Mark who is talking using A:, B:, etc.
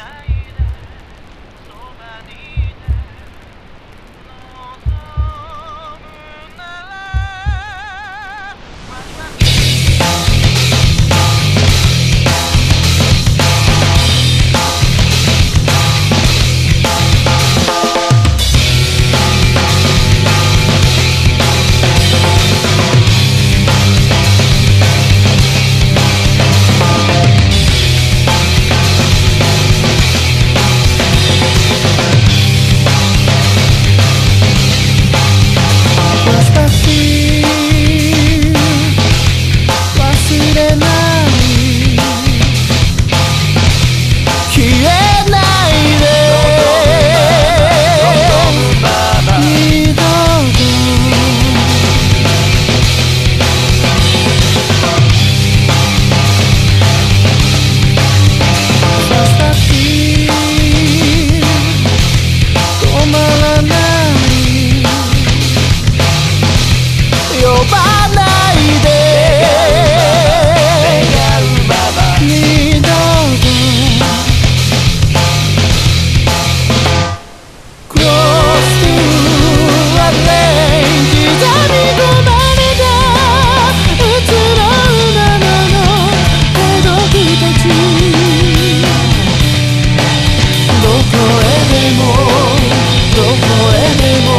A: die. 声にも